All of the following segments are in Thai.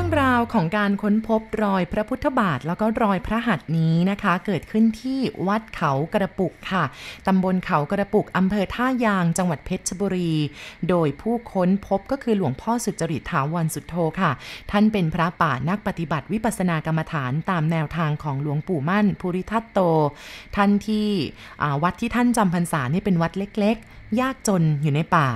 รื่องราวของการค้นพบรอยพระพุทธบาท แล้วก็รอยพระหัตถ์นี้นะคะ เกิดขึ้นที่วัดเขากระปุกค่ะตำบลเขากระปุกอำเภอท่ายางจังหวัดเพชรบุรี โดยผู้ค้นพบก็คือหลวงพ่อสุจริตถาวรสุดโทค่ะ ท่านเป็นพระป่านักปฏิบัติวิปัสสนากรรมฐานตามแนวทางของหลวงปู่มั่นภูริทัตโต ท่านที่วัดที่ท่านจำพรรษานี่เป็นวัดเล็กยากจนอยู่ในป่า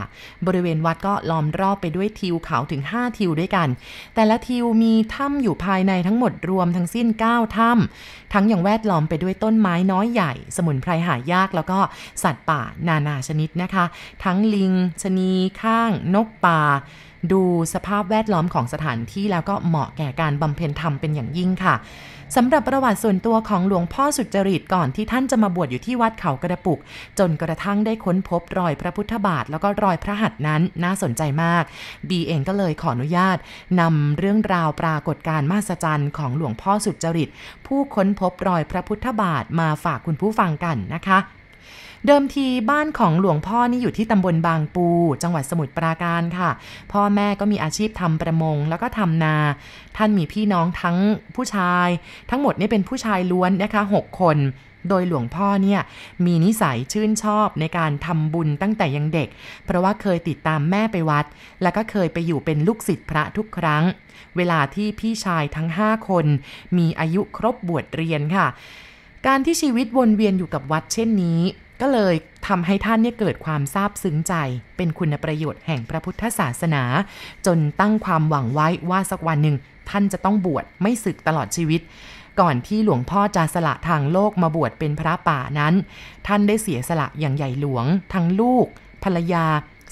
บริเวณวัดก็ล้อมรอบไปด้วยทิวเขาถึง 5 ทิวด้วยกัน แต่ละทิวมีถ้ำอยู่ภายในทั้งหมดรวมทั้งสิ้น 9 ถ้ำทั้งอย่างแวดล้อมไปด้วยต้นไม้น้อยใหญ่ สมุนไพรหายากแล้วก็สัตว์ป่านานาชนิดนะคะ ทั้งลิง ชนี ข้าง นกป่า ดูสภาพแวดล้อมของสถานที่แล้วก็เหมาะแก่การบำเพ็ญธรรมเป็นอย่างยิ่งค่ะ สำหรับประวัติส่วนตัวของหลวงพ่อสุจริตก่อนที่ท่านจะมาบวชอยู่ที่วัดเขากระปุก จนกระทั่งได้ค้นพบรอยพระพุทธบาท แล้วก็รอยพระหัตถ์นั้นน่าสนใจมาก บีเองก็เลยขออนุญาตนำเรื่องราวปรากฏการณ์มหัศจรรย์ของหลวงพ่อสุจริต ผู้ค้นพบรอยพระพุทธบาทมาฝากคุณผู้ฟังกันนะคะ เดิมทีบ้านของหลวงพ่อนี่อยู่ที่ตำบลบางปู จังหวัดสมุทรปราการค่ะ พ่อแม่ก็มีอาชีพทำประมงแล้วก็ทำนา ท่านมีพี่น้องทั้งผู้ชาย ทั้งหมดนี่เป็นผู้ชายล้วนนะคะ 6 คนโดยหลวงพ่อเนี่ยมีนิสัยชื่นชอบในการทำบุญตั้งแต่ยังเด็ก เพราะว่าเคยติดตามแม่ไปวัด แล้วก็เคยไปอยู่เป็นลูกศิษย์พระทุกครั้ง เวลาที่พี่ชายทั้ง 5 คน มีอายุครบบวชเรียนค่ะ การที่ชีวิตวนเวียนอยู่กับวัดเช่นนี้ ก็เลยทำให้ท่านเนี่ยเกิดความซาบซึ้งใจ เป็นคุณประโยชน์แห่งพระพุทธศาสนา จนตั้งความหวังไว้ว่าสักวันหนึ่งท่านจะต้องบวชไม่สึกตลอดชีวิต ก่อนที่หลวงพ่อจะสละทางโลกมาบวชเป็นพระป่านั้น ท่านได้เสียสละอย่างใหญ่หลวง ทั้งลูก ภรรยา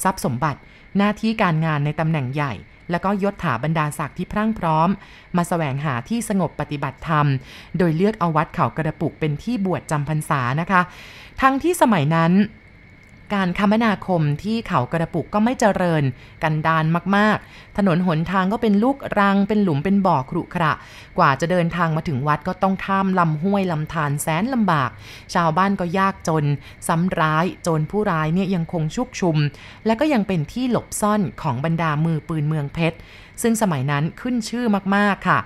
ทรัพย์สมบัติ หน้าที่การงานในตำแหน่งใหญ่ แล้วก็ยศถาบรรดาศักดิ์ที่พรั่งพร้อม มาสแสวงหาที่สงบปฏิบัติธรรม โดยเลือกเอาวัดเขากระปุกเป็นที่บวชจำพรรษานะคะ ทั้งที่สมัยนั้น การคมนาคมที่เขากระปุกก็ไม่เจริญกันดานมากๆ ถนนหนทางก็เป็นลูกรัง เป็นหลุมเป็นบ่อครุขระ กว่าจะเดินทางมาถึงวัดก็ต้องข้ามลำห้วยลำธารแสนลำบาก ชาวบ้านก็ยากจน ซ้ำร้ายโจรผู้ร้ายเนี่ยยังคงชุกชุม และก็ยังเป็นที่หลบซ่อนของบรรดามือปืนเมืองเพชร ซึ่งสมัยนั้นขึ้นชื่อมากๆค่ะ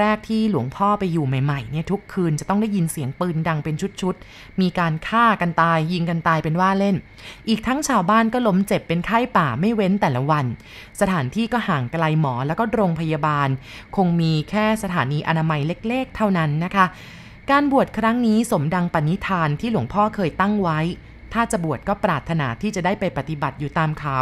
แรกๆที่หลวงพ่อไปอยู่ใหม่ๆเนี่ยทุกคืนจะต้องได้ยินเสียงปืนดังเป็นชุดๆ มีการฆ่ากันตายยิงกันตายเป็นว่าเล่น อีกทั้งชาวบ้านก็ล้มเจ็บเป็นไข้ป่าไม่เว้นแต่ละวัน สถานที่ก็ห่างไกลหมอแล้วก็โรงพยาบาล คงมีแค่สถานีอนามัยเล็กๆ เท่านั้นนะคะ การบวชครั้งนี้สมดังปณิธานที่หลวงพ่อเคยตั้งไว้ ถ้าจะบวชก็ปรารถนาที่จะได้ไปปฏิบัติอยู่ตามเขา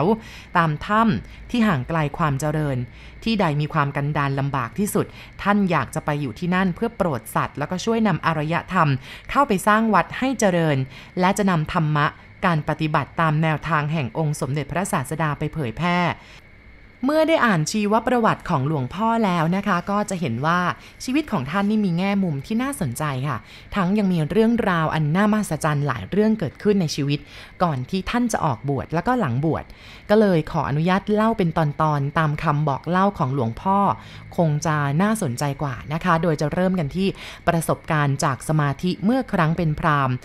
ตามถ้ำที่ห่างไกลความเจริญ ที่ใดมีความกันดานลำบากที่สุด ท่านอยากจะไปอยู่ที่นั่นเพื่อโปรดสัตว์ แล้วก็ช่วยนำอารยธรรม เข้าไปสร้างวัดให้เจริญ และจะนำธรรมะการปฏิบัติตามแนวทางแห่งองค์สมเด็จพระศาสดาไปเผยแพร่ เมื่อได้อ่านชีวประวัติของหลวงพ่อแล้วนะคะ ก็จะเห็นว่าชีวิตของท่านนี่มีแง่มุมที่น่าสนใจค่ะ ทั้งยังมีเรื่องราวอันน่ามหัศจรรย์หลายเรื่องเกิดขึ้นในชีวิต ก่อนที่ท่านจะออกบวชแล้วก็หลังบวชก็เลยขออนุญาตเล่าเป็นตอนๆตตามคำบอกเล่าของหลวงพ่อ คงจะน่าสนใจกว่านะคะ โดยจะเริ่มกันที่ประสบการณ์จากสมาธิเมื่อครั้งเป็นพราหมณ์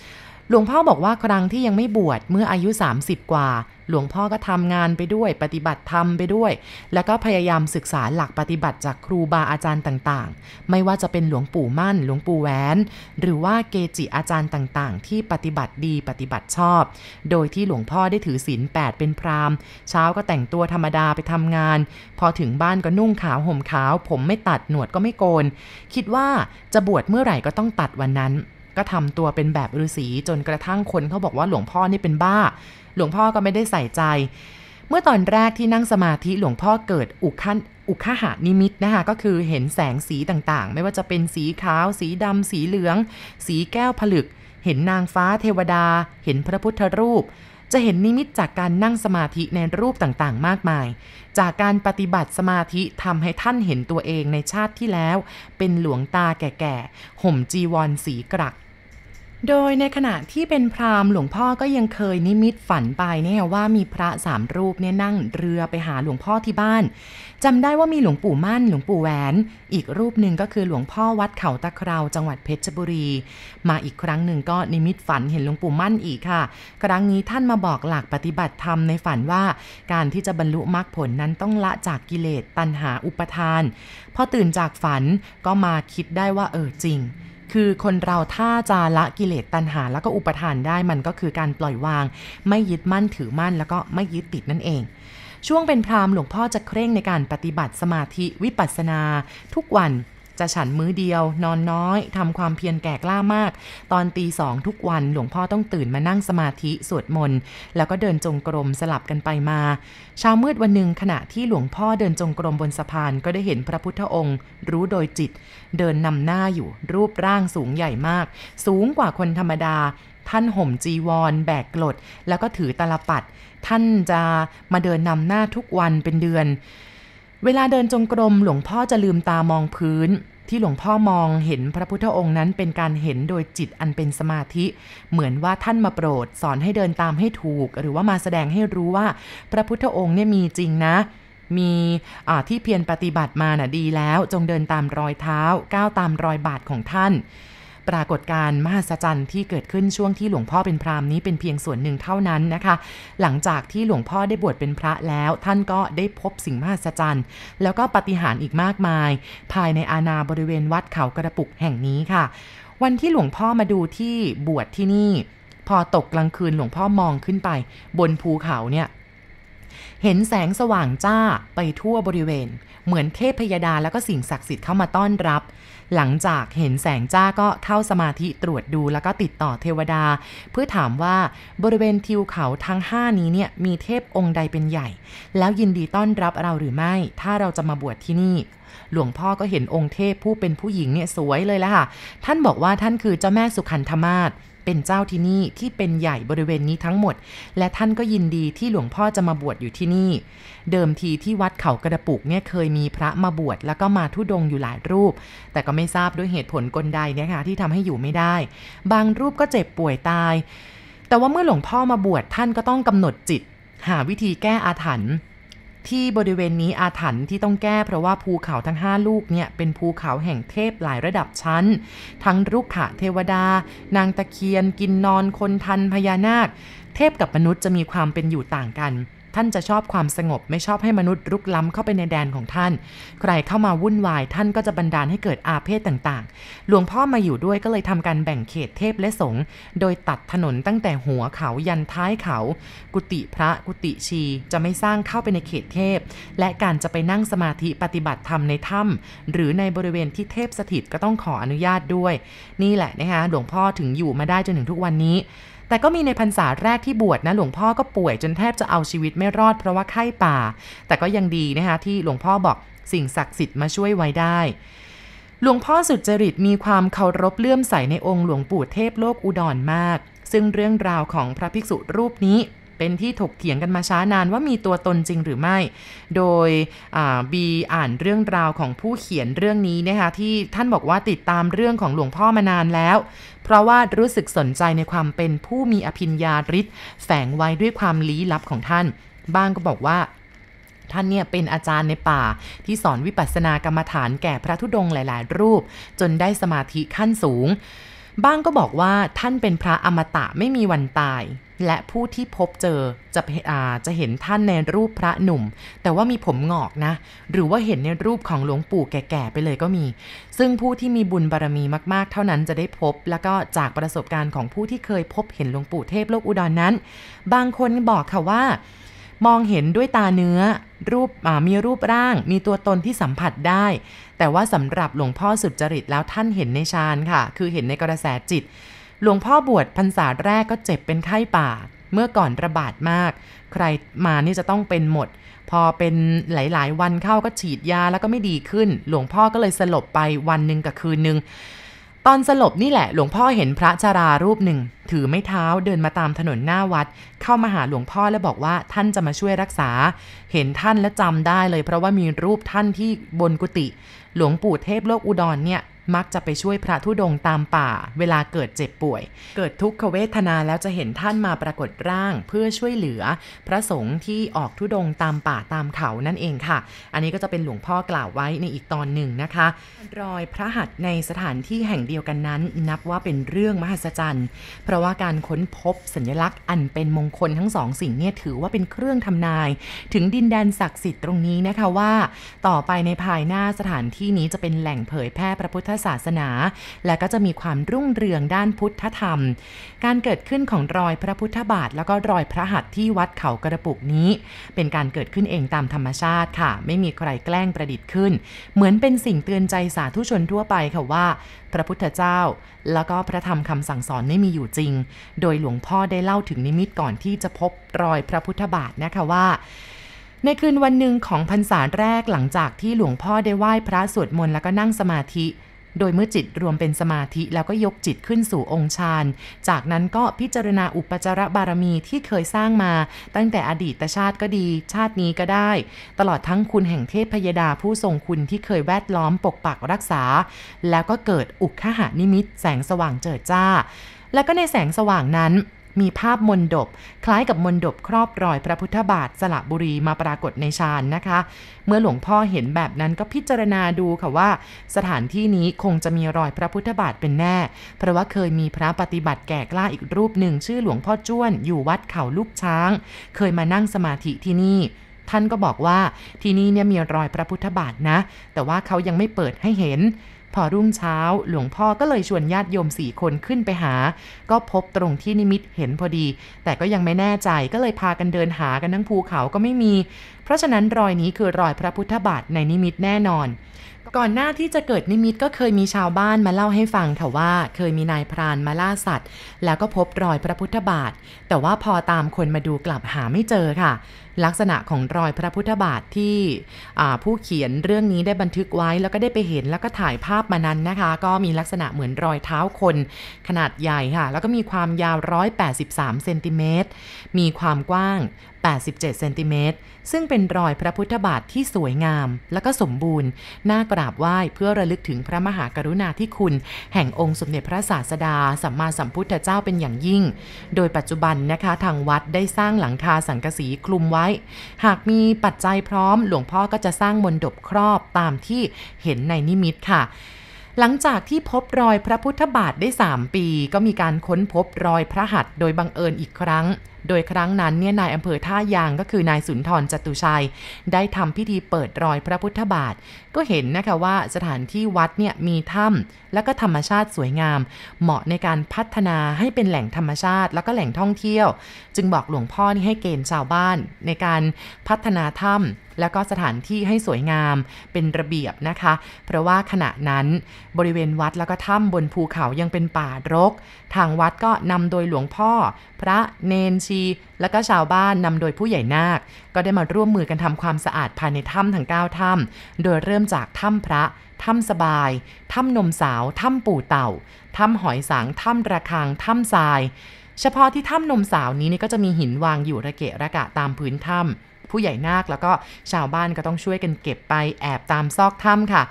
หลวงพ่อบอกว่าครั้งที่ยังไม่บวชเมื่ออายุ 30 กว่า หลวงพ่อก็ทำงานไปด้วย ปฏิบัติธรรมไปด้วย แล้วก็พยายามศึกษาหลักปฏิบัติจากครูบาอาจารย์ต่างๆ ไม่ว่าจะเป็นหลวงปู่มั่น หลวงปู่แหวน หรือว่าเกจิอาจารย์ต่างๆ ที่ปฏิบัติดีปฏิบัติชอบ โดยที่หลวงพ่อได้ถือศีล8เป็นพราหมณ์ เช้าก็แต่งตัวธรรมดาไปทำงาน พอถึงบ้านก็นุ่งขาวห่มขาว ผมไม่ตัดหนวดก็ไม่โกน คิดว่าจะบวชเมื่อไหร่ก็ต้องตัดวันนั้น ก็ทำตัวเป็นแบบฤาษีจนกระทั่งคนเขาบอกว่าหลวงพ่อนี่เป็นบ้า หลวงพ่อก็ไม่ได้ใส่ใจ เมื่อตอนแรกที่นั่งสมาธิหลวงพ่อเกิดอุคันอุคหานิมิตนะคะก็คือเห็นแสงสีต่างๆ ไม่ว่าจะเป็นสีขาว สีดำสีเหลือง สีแก้วผลึก เห็นนางฟ้าเทวดา เห็นพระพุทธรูป จะเห็นนิมิตจากการนั่งสมาธิในรูปต่างๆ มากมาย จากการปฏิบัติสมาธิทำให้ท่านเห็นตัวเองในชาติที่แล้ว เป็นหลวงตาแก่ๆห่มจีวรสีกรัก โดยในขณะที่เป็นพราหมณ์หลวงพ่อก็ยังเคยนิมิตฝันไปเนี่ยว่ามีพระสามรูปเนี่ยนั่งเรือไปหาหลวงพ่อที่บ้านจำได้ว่ามีหลวงปู่มั่นหลวงปู่แหวน อีกรูปหนึ่งก็คือหลวงพ่อวัดเขาตะคราวจังหวัดเพชรบุรี มาอีกครั้งหนึ่งก็นิมิตฝันเห็นหลวงปู่มั่นอีกค่ะ ครั้งนี้ท่านมาบอกหลักปฏิบัติธรรมในฝันว่า การที่จะบรรลุมรรคผลนั้นต้องละจากกิเลสตัณหาอุปทาน พอตื่นจากฝันก็มาคิดได้ว่าเออจริง คือคนเราถ้าจะละกิเลสตัณหา แล้วก็อุปทานได้มันก็คือการปล่อยวาง ไม่ยึดมั่นถือมั่น แล้วก็ไม่ยึดติดนั่นเอง ช่วงเป็นพรามหลวงพ่อจะเคร่งในการปฏิบัติสมาธิวิปัสสนา ทุกวัน จะฉันมื้อเดียวนอนน้อยทำความเพียรแก่กล้ามาก ตอนตีสองทุกวันหลวงพ่อต้องตื่นมานั่งสมาธิสวดมนต์แล้วก็เดินจงกรมสลับกันไปมาเช้ามืดวันหนึ่งขณะที่หลวงพ่อเดินจงกรมบนสะพานก็ได้เห็นพระพุทธองค์ รู้โดยจิต เดินนำหน้าอยู่รูปร่างสูงใหญ่มาก สูงกว่าคนธรรมดาท่านห่มจีวร แบกกลด แล้วก็ถือตลปัด ท่านจะมาเดินนำหน้าทุกวันเป็นเดือน เวลาเดินจงกรมหลวงพ่อจะลืมตามองพื้น ที่หลวงพ่อมองเห็นพระพุทธองค์นั้นเป็นการเห็นโดยจิตอันเป็นสมาธิ เหมือนว่าท่านมาโปรด สอนให้เดินตามให้ถูก หรือว่ามาแสดงให้รู้ว่า พระพุทธองค์เนี่ยมีจริงนะ มีที่เพียรปฏิบัติมานะ่ะดีแล้ว จงเดินตามรอยเท้าก้าวตามรอยบาทของท่าน ปรากฏการณ์มหัศจรรย์ที่เกิดขึ้นช่วงที่หลวงพ่อเป็นพราหมณ์นี้เป็นเพียงส่วนหนึ่งเท่านั้นนะคะ หลังจากที่หลวงพ่อได้บวชเป็นพระแล้ว ท่านก็ได้พบสิ่งมหัศจรรย์ แล้วก็ปฏิหารอีกมากมาย ภายในอาณาบริเวณวัดเขากระปุกแห่งนี้ค่ะ วันที่หลวงพ่อมาดูที่บวชที่นี่ พอตกกลางคืนหลวงพ่อมองขึ้นไป บนภูเขาเนี่ย เห็นแสงสว่างจ้าไปทั่วบริเวณ เหมือนเทพพยดาแล้วก็สิ่งศักดิ์สิทธิ์เข้ามาต้อนรับ หลังจากเห็นแสงจ้าก็เข้าสมาธิตรวจดูแล้วก็ติดต่อเทวดา เพื่อถามว่าบริเวณทิวเขาทั้ง 5 นี้เนี่ยมีเทพองค์ใดเป็นใหญ่ แล้วยินดีต้อนรับเราหรือไม่ ถ้าเราจะมาบวชที่นี่หลวงพ่อก็เห็นองค์เทพผู้เป็นผู้หญิงเนี่ยสวยเลยละค่ะ ท่านบอกว่าท่านคือเจ้าแม่สุขันธมาศเป็นเจ้าที่นี่ที่เป็นใหญ่บริเวณนี้ทั้งหมด และท่านก็ยินดีที่หลวงพ่อจะมาบวชอยู่ที่นี่ เดิมทีที่วัดเขากระปุกเนี่ยเคยมีพระมาบวชแล้วก็มาทุดงอยู่หลายรูป แต่ก็ไม่ทราบด้วยเหตุผลกลใดเนะคะที่ทำให้อยู่ไม่ได้ บางรูปก็เจ็บป่วยตาย แต่ว่าเมื่อหลวงพ่อมาบวชท่านก็ต้องกำหนดจิต หาวิธีแก้อาถรรพ์ ที่บริเวณนี้อาถรรพ์ที่ต้องแก้เพราะว่าภูเขาทั้ง 5 ลูกเนี่ยเป็นภูเขาแห่งเทพหลายระดับชั้น ทั้งรุกขะเทวดา นางตะเคียน กินนอนคนทันพญานาค เทพกับมนุษย์จะมีความเป็นอยู่ต่างกัน ท่านจะชอบความสงบ ไม่ชอบให้มนุษย์รุกล้ำเข้าไปในแดนของท่าน ใครเข้ามาวุ่นวาย ท่านก็จะบันดาลให้เกิดอาเพศต่างๆ หลวงพ่อมาอยู่ด้วยก็เลยทำการแบ่งเขตเทพและสงฆ์โดยตัดถนนตั้งแต่หัวเขายันท้ายเขา กุฏิพระกุฏิชีจะไม่สร้างเข้าไปในเขตเทพ และการจะไปนั่งสมาธิปฏิบัติธรรมในถ้ำหรือในบริเวณที่เทพสถิตก็ต้องขออนุญาตด้วย นี่แหละนะคะหลวงพ่อถึงอยู่มาได้จนถึงทุกวันนี้ แต่ก็มีในพรรษาแรกที่บวชนะหลวงพ่อก็ป่วยจนแทบจะเอาชีวิตไม่รอดเพราะว่าไข้ป่า แต่ก็ยังดีนะคะที่หลวงพ่อบอกสิ่งศักดิ์สิทธิ์มาช่วยไว้ได้หลวงพ่อสุดจริตมีความเคารพเลื่อมใสในองค์หลวงปู่เทพโลกอุดรมาก ซึ่งเรื่องราวของพระภิกษุรูปนี้ เป็นที่ถกเถียงกันมาช้านานว่ามีตัวตนจริงหรือไม่ โดยบีอ่านเรื่องราวของผู้เขียนเรื่องนี้นะคะที่ท่านบอกว่าติดตามเรื่องของหลวงพ่อมานานแล้ว เพราะว่ารู้สึกสนใจในความเป็นผู้มีอภิญญาฤทธิ์แฝงไว้ด้วยความลี้ลับของท่าน บ้างก็บอกว่าท่านเนี่ยเป็นอาจารย์ในป่าที่สอนวิปัสสนากรรมฐานแก่พระธุดงค์หลาย ๆ รูป จนได้สมาธิขั้นสูง บ้างก็บอกว่าท่านเป็นพระอมตะไม่มีวันตาย และผู้ที่พบเจอจะอาจะเห็นท่านในรูปพระหนุ่ม แต่ว่ามีผมงอกนะ หรือว่าเห็นในรูปของหลวงปู่แก่ๆไปเลยก็มี ซึ่งผู้ที่มีบุญบารรมีมากๆ เท่านั้นจะได้พบ แล้วก็จากประสบการณ์ของผู้ที่เคยพบเห็นหลวงปู่เทพโลกอุดรนนั้น บางคนบอกค่ะว่า มองเห็นด้วยตาเนื้อ รูปมีรูปร่าง มีตัวตนที่สัมผัสได้ แต่ว่าสำหรับหลวงพ่อสุดจริตแล้วท่านเห็นในฌานค่ะ คือเห็นในกระแสจิต หลวงพ่อบวชพรรษาแรกก็เจ็บเป็นไข้ป่า เมื่อก่อนระบาดมาก ใครมานี่จะต้องเป็นหมด พอเป็นหลายๆ วันเข้าก็ฉีดยาแล้วก็ไม่ดีขึ้น หลวงพ่อก็เลยสลบไปวันหนึ่งกับคืนหนึ่งตอนสลบนี่แหละหลวงพ่อเห็นพระชารารูปหนึ่ง ถือไม้เท้าเดินมาตามถนนหน้าวัด เข้ามาหาหลวงพ่อและบอกว่าท่านจะมาช่วยรักษา เห็นท่านและจำได้เลย เพราะว่ามีรูปท่านที่บนกุฏิหลวงปู่เทพโลกอุดรเนี่ย มักจะไปช่วยพระธุดงตามป่า เวลาเกิดเจ็บป่วย เกิดทุกขเวทนาแล้วจะเห็นท่านมาปรากฏร่าง เพื่อช่วยเหลือ พระสงฆ์ที่ออกธุดงตามป่าตามเขานั่นเองค่ะ อันนี้ก็จะเป็นหลวงพ่อกล่าวไว้ในอีกตอนหนึ่งนะคะ รอยพระหัตถ์ในสถานที่แห่งเดียวกันนั้น นับว่าเป็นเรื่องมหัศจรรย์ เพราะว่าการค้นพบสัญลักษณ์อันเป็นมงคลทั้งสองสิ่งเนี่ยถือว่าเป็นเครื่องทำนาย ถึงดินแดนศักดิ์สิทธิ์ตรงนี้นะคะว่า ต่อไปในภายหน้าสถานที่นี้จะเป็นแหล่งเผยแพร่พระพุทธศาสนา และก็จะมีความรุ่งเรืองด้านพุทธธรรม การเกิดขึ้นของรอยพระพุทธบาท แล้วก็รอยพระหัตถ์ที่วัดเขากระปุกนี้ เป็นการเกิดขึ้นเองตามธรรมชาติค่ะ ไม่มีใครแกล้งประดิษฐ์ขึ้น เหมือนเป็นสิ่งเตือนใจสาธุชนทั่วไปค่ะว่า พระพุทธเจ้า แล้วก็พระธรรมคำสั่งสอนไม่มีอยู่จริง โดยหลวงพ่อได้เล่าถึงนิมิตก่อนที่จะพบรอยพระพุทธบาทนะคะว่าในคืนวันหนึ่งของพรรษาแรกหลังจากที่หลวงพ่อได้ไหว้พระสวดมนต์แล้วก็นั่งสมาธิ โดยเมื่อจิตรวมเป็นสมาธิแล้วก็ยกจิตขึ้นสู่องค์ฌาน จากนั้นก็พิจารณาอุปจารบารมีที่เคยสร้างมา ตั้งแต่อดีตชาติก็ดี ชาตินี้ก็ได้ ตลอดทั้งคุณแห่งเทพพยดาผู้ทรงคุณที่เคยแวดล้อมปกปักรักษา แล้วก็เกิดอุคหานิมิตแสงสว่างเจิดจ้า แล้วก็ในแสงสว่างนั้น มีภาพมนดบ คล้ายกับมนดบครอบรอยพระพุทธบาทสระบุรีมาปรากฏในฌานนะคะ เมื่อหลวงพ่อเห็นแบบนั้นก็พิจารณาดูค่ะว่า สถานที่นี้คงจะมีรอยพระพุทธบาทเป็นแน่ เพราะว่าเคยมีพระปฏิบัติแก่กล้าอีกรูปหนึ่งชื่อหลวงพ่อจ้วนอยู่วัดเขาลูกช้าง เคยมานั่งสมาธิที่นี่ท่านก็บอกว่าที่นี่เนี่ยมีรอยพระพุทธบาทนะ แต่ว่าเขายังไม่เปิดให้เห็น พอรุ่งเช้าหลวงพ่อก็เลยชวนญาติโยมสี่คนขึ้นไปหา ก็พบตรงที่นิมิตเห็นพอดี แต่ก็ยังไม่แน่ใจก็เลยพากันเดินหากันทั้งภูเขาก็ไม่มี เพราะฉะนั้นรอยนี้คือรอยพระพุทธบาทในนิมิตแน่นอน ก่อนหน้าที่จะเกิดนิมิตก็เคยมีชาวบ้านมาเล่าให้ฟังค่ะว่า เคยมีนายพรานมาล่าสัตว์ แล้วก็พบรอยพระพุทธบาท แต่ว่าพอตามคนมาดูกลับหาไม่เจอค่ะ ลักษณะของรอยพระพุทธบาทที่ผู้เขียนเรื่องนี้ได้บันทึกไว้แล้วก็ได้ไปเห็นแล้วก็ถ่ายภาพมานั้นนะคะ ก็มีลักษณะเหมือนรอยเท้าคน ขนาดใหญ่ค่ะ แล้วก็มีความยาว 183เซนติเมตรมีความกว้าง87 เซนติเมตร ซึ่งเป็นรอยพระพุทธบาทที่สวยงาม และก็สมบูรณ์ น่ากราบไหว้เพื่อระลึกถึงพระมหากรุณาธิคุณ แห่งองค์สมเด็จพระศาสดา สัมมาสัมพุทธเจ้าเป็นอย่างยิ่ง โดยปัจจุบันนะคะทางวัดได้สร้างหลังคาสังกะสีคลุมไว้ หากมีปัจจัยพร้อม หลวงพ่อก็จะสร้างมนดบครอบตามที่เห็นในนิมิตค่ะหลังจากที่พบรอยพระพุทธบาทได้ 3 ปี ก็มีการค้นพบรอยพระหัตถ์โดยบังเอิญอีกครั้ง โดยครั้งนั้นเนี่ยนายอำเภอท่ายางก็คือนายสุนทรจตุชัย ได้ทำพิธีเปิดรอยพระพุทธบาท ก็เห็นนะคะว่าสถานที่วัดเนี่ยมีถ้ำและก็ธรรมชาติสวยงาม เหมาะในการพัฒนาให้เป็นแหล่งธรรมชาติ แล้วก็แหล่งท่องเที่ยว จึงบอกหลวงพ่อนี่ให้เกณฑ์ชาวบ้าน ในการพัฒนาถ้ำแล้วก็สถานที่ให้สวยงามเป็นระเบียบนะคะ เพราะว่าขณะนั้นบริเวณวัดแล้วก็ถ้ำบนภูเขายังเป็นป่ารก ทางวัดก็นำโดยหลวงพ่อ พระเนนชีและก็ชาวบ้านนำโดยผู้ใหญ่นาค ก็ได้มาร่วมมือกันทำความสะอาดภายในถ้ำทั้ง 9 ถ้ำโดยเริ่มจากถ้ำพระถ้ำสบาย ถ้ำนมสาว ถ้ำปู่เต่า ถ้ำหอยสัง ถ้ำระฆัง ถ้ำทราย เฉพาะที่ถ้ำนมสาวนี้นี่ก็จะมีหินวางอยู่ระเกะระกะตามพื้นถ้ำผู้ใหญ่นาคแล้วก็ชาวบ้านก็ต้องช่วยกันเก็บไปแอบตามซอกถ้ำค่ะ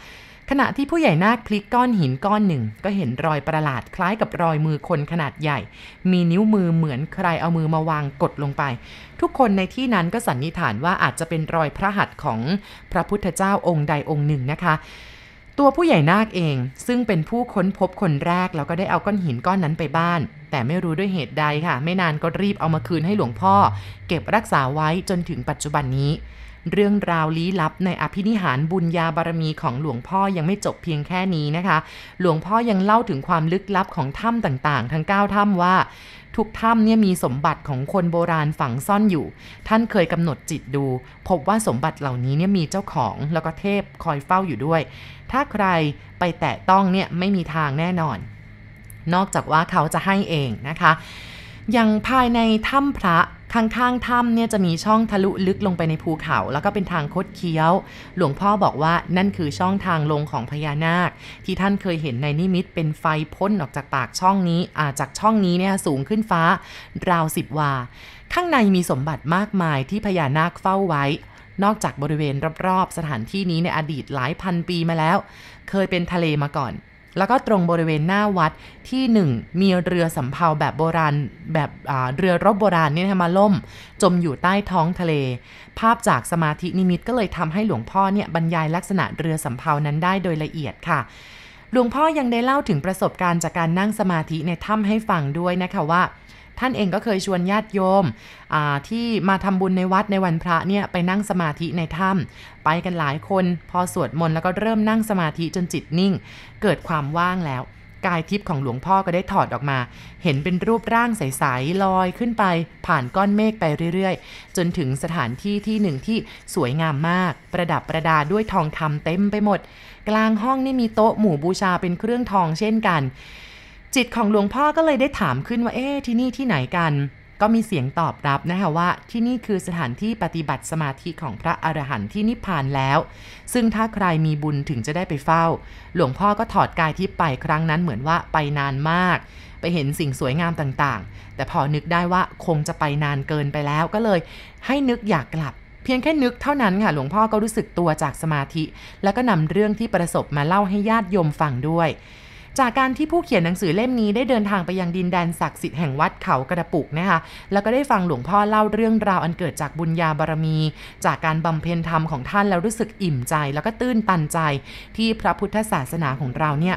ขณะที่ผู้ใหญ่นาคพลิกก้อนหินก้อนหนึ่ง ก็เห็นรอยประหลาดคล้ายกับรอยมือคนขนาดใหญ่ มีนิ้วมือเหมือนใครเอามือมาวางกดลงไป ทุกคนในที่นั้นก็สันนิษฐานว่าอาจจะเป็นรอยพระหัตถ์ของพระพุทธเจ้าองค์ใดองค์หนึ่งนะคะตัวผู้ใหญ่นาคเอง ซึ่งเป็นผู้ค้นพบคนแรก แล้วก็ได้เอาก้อนหินก้อนนั้นไปบ้าน แต่ไม่รู้ด้วยเหตุใดค่ะ ไม่นานก็รีบเอามาคืนให้หลวงพ่อ เก็บรักษาไว้จนถึงปัจจุบันนี้ เรื่องราวลี้ลับในอภินิหารบุญญาบารมีของหลวงพ่อยังไม่จบเพียงแค่นี้นะคะ หลวงพ่อยังเล่าถึงความลึกลับของถ้ำต่างๆ ทั้ง 9 ถ้ำว่าทุกถ้ำเนี่ยมีสมบัติของคนโบราณฝังซ่อนอยู่ ท่านเคยกำหนดจิตดู พบว่าสมบัติเหล่านี้เนี่ยมีเจ้าของแล้วก็เทพคอยเฝ้าอยู่ด้วย ถ้าใครไปแตะต้องเนี่ยไม่มีทางแน่นอน นอกจากว่าเขาจะให้เองนะคะย่างภายในถ้ำพระ ข้างๆถ้ำเนี่ยจะมีช่องทะลุลึกลงไปในภูเขา แล้วก็เป็นทางคดเคี้ยว หลวงพ่อบอกว่านั่นคือช่องทางลงของพญานาค ที่ท่านเคยเห็นในนิมิตเป็นไฟพ่นออกจากปากช่องนี้อาจากช่องนี้เนี่ยสูงขึ้นฟ้า ราวสิบวา ข้างในมีสมบัติมากมายที่พญานาคเฝ้าไว้นอกจากบริเวณรอบๆ สถานที่นี้ในอดีตหลายพันปีมาแล้ว เคยเป็นทะเลมาก่อน แล้วก็ตรงบริเวณหน้าวัดที่หนึ่งมีเรือสำเภาแบบโบราณแบบเรือรบโบราณนี่นะมาล่ม จมอยู่ใต้ท้องทะเล ภาพจากสมาธินิมิตก็เลยทำให้หลวงพ่อเนี่ยบรรยายลักษณะเรือสำเภานั้นได้โดยละเอียดค่ะหลวงพ่อยังได้เล่าถึงประสบการณ์จากการนั่งสมาธิในถ้ำให้ฟังด้วยนะคะว่า ท่านเองก็เคยชวนญาติโยมที่มาทำบุญในวัดในวันพระเนี่ยไปนั่งสมาธิในถ้ำไปกันหลายคน พอสวดมนต์แล้วก็เริ่มนั่งสมาธิจนจิตนิ่ง เกิดความว่างแล้ว กายทิพย์ของหลวงพ่อก็ได้ถอดออกมา เห็นเป็นรูปร่างใสๆลอยขึ้นไป ผ่านก้อนเมฆไปเรื่อยๆ จนถึงสถานที่ที่หนึ่งที่สวยงามมาก ประดับประดาด้วยทองคำเต็มไปหมด กลางห้องนี่มีโต๊ะหมู่บูชาเป็นเครื่องทองเช่นกัน จิตของหลวงพ่อก็เลยได้ถามขึ้นว่าเอ๊ะที่นี่ที่ไหนกัน ก็มีเสียงตอบรับนะคะว่า ที่นี่คือสถานที่ปฏิบัติสมาธิของพระอรหันต์ที่นิพพานแล้ว ซึ่งถ้าใครมีบุญถึงจะได้ไปเฝ้า หลวงพ่อก็ถอดกายที่ไปครั้งนั้นเหมือนว่าไปนานมาก ไปเห็นสิ่งสวยงามต่างๆ แต่พอนึกได้ว่าคงจะไปนานเกินไปแล้วก็เลย ให้นึกอยากกลับเพียงแค่นึกเท่านั้นค่ะหลวงพ่อก็รู้สึกตัวจากสมาธิ แล้วก็นำเรื่องที่ประสบมาเล่าให้ญาติโยมฟังด้วย จากการที่ผู้เขียนหนังสือเล่มนี้ได้เดินทางไปยังดินแดนศักดิ์สิทธิ์แห่งวัดเขากระปุกนะคะ แล้วก็ได้ฟังหลวงพ่อเล่าเรื่องราวอันเกิดจากบุญญาบารมี จากการบำเพ็ญธรรมของท่านแล้วรู้สึกอิ่มใจ แล้วก็ตื้นตันใจที่พระพุทธศาสนาของเราเนี่ย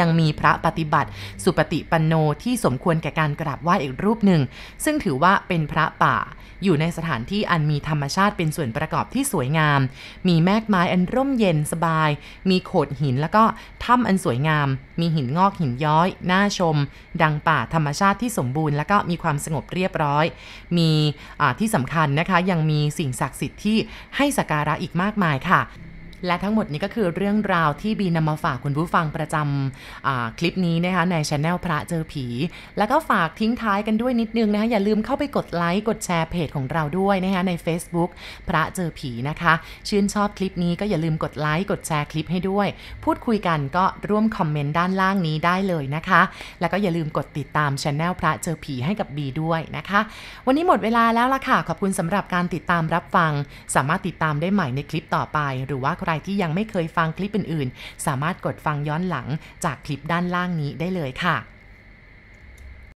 ยังมีพระปฏิบัติ สุปฏิปันโนที่สมควรแก่การกราบไหว้อีกรูปหนึ่ง ซึ่งถือว่าเป็นพระป่า อยู่ในสถานที่อันมีธรรมชาติเป็นส่วนประกอบที่สวยงาม มีแมกไม้อันร่มเย็นสบาย มีโขดหินแล้วก็ถ้ำอันสวยงาม มีหินงอกหินย้อย น่าชม ดังป่าธรรมชาติที่สมบูรณ์ แล้วก็มีความสงบเรียบร้อย มีที่สำคัญนะคะยังมีสิ่งศักดิ์สิทธิ์ที่ให้สักการะอีกมากมายค่ะ และทั้งหมดนี้ก็คือเรื่องราวที่บีนำมาฝากคุณผู้ฟังประจำคลิปนี้นะคะในช anel พระเจอผี แล้วก็ฝากทิ้งท้ายกันด้วยนิดนึงนะคะอย่าลืมเข้าไปกดไลค์กดแชร์เพจของเราด้วยนะคะใน Facebook พระเจอผีนะคะ ชื่นชอบคลิปนี้ก็อย่าลืมกดไลค์กดแชร์คลิปให้ด้วย พูดคุยกันก็ร่วมคอมเมนต์ด้านล่างนี้ได้เลยนะคะ แล้วก็อย่าลืมกดติดตามช anel พระเจอผีให้กับบีด้วยนะคะ วันนี้หมดเวลาแล้วละค่ะขอบคุณสำหรับการติดตามรับฟัง สามารถติดตามได้ใหม่ในคลิปต่อไปหรือว่าใครที่ยังไม่เคยฟังคลิปอื่นๆ สามารถกดฟังย้อนหลังจากคลิปด้านล่างนี้ได้เลยค่ะ